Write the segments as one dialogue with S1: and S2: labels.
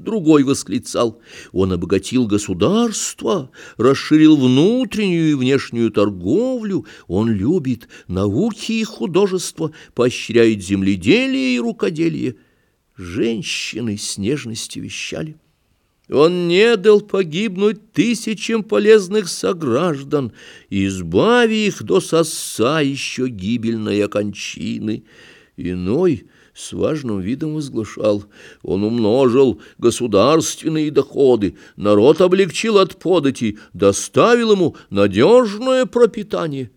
S1: Другой восклицал. Он обогатил государство, расширил внутреннюю и внешнюю торговлю. Он любит науки и художество, поощряет земледелие и рукоделие. Женщины с нежностью вещали. Он не дал погибнуть тысячам полезных сограждан, избави их до соса еще гибельной окончины. Иной с важным видом возглашал. Он умножил государственные доходы, народ облегчил от подати, доставил ему надежное пропитание.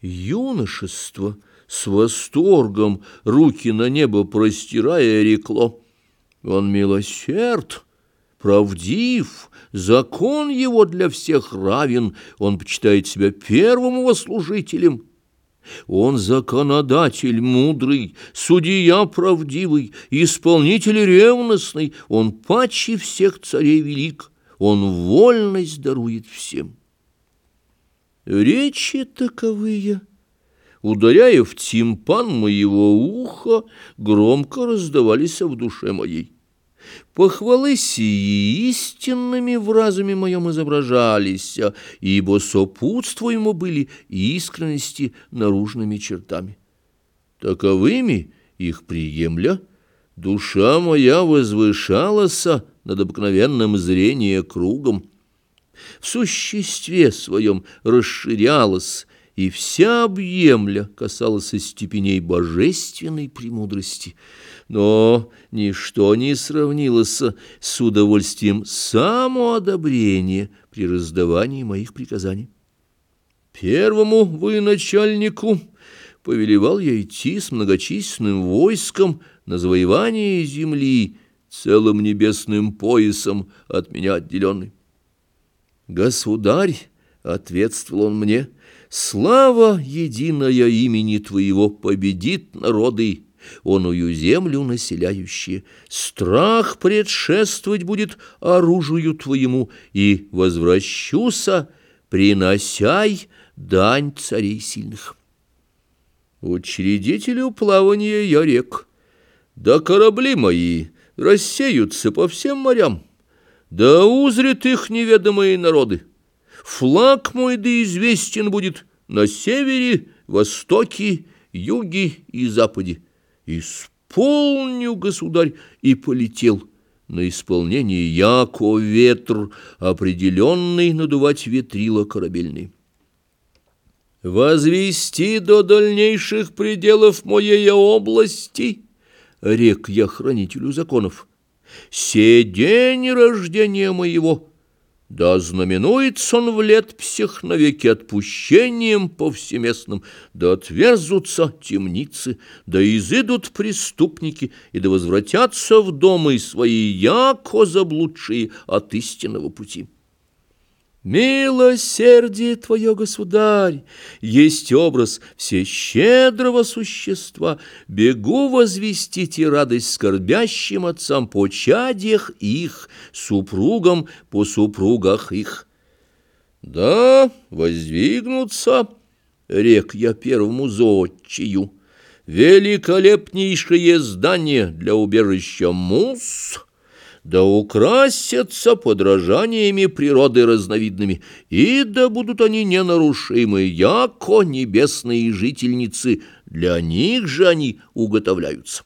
S1: Юношество с восторгом, руки на небо простирая, рекло. Он милосерд, правдив, закон его для всех равен, он почитает себя первым его служителем. Он законодатель мудрый, судья правдивый, исполнитель ревностный, он паче всех царей велик, он вольность дарует всем. Речи таковые, ударяя в тимпан моего уха, громко раздавались в душе моей. Похвалы сии истинными в разуме моем изображались, ибо сопутствуемо были искренности наружными чертами. Таковыми их приемля, душа моя возвышалась над обыкновенным зрением кругом, в существе своем расширялась, и вся объемля касалась степеней божественной премудрости. Но ничто не сравнилось с удовольствием самоодобрения при раздавании моих приказаний. Первому военачальнику повелевал я идти с многочисленным войском на завоевание земли, целым небесным поясом от меня отделенный. «Государь!» — ответствовал он мне — Слава единая имени Твоего победит народы, оную землю населяющие. Страх предшествовать будет оружию Твоему, и возвращуся, приносяй дань царей сильных. Учредителю плавания я рек, да корабли мои рассеются по всем морям, да узрят их неведомые народы. Флаг мой да известен будет на севере, востоке, юге и западе. Исполню, государь, и полетел на исполнение яко ветр, определенный надувать ветрила корабельный. Возвести до дальнейших пределов моей области, рек я хранителю законов, се день рождения моего — да знаменуется он в летпсях навеки отпущением повсеместным, да отверзутся темницы, да изыдут преступники, и да возвратятся в дома свои, яко заблудшие от истинного пути. Милосердие Твое, Государь, есть образ всещедрого существа. Бегу возвестить и радость скорбящим отцам по чадьях их, супругам по супругах их. Да, воздвигнутся, рек я первому зодчию, великолепнейшее здание для убежища мус — да украсятся подражаниями природы разновидными, и да будут они ненарушимы, яко небесные жительницы, для них же они уготовляются.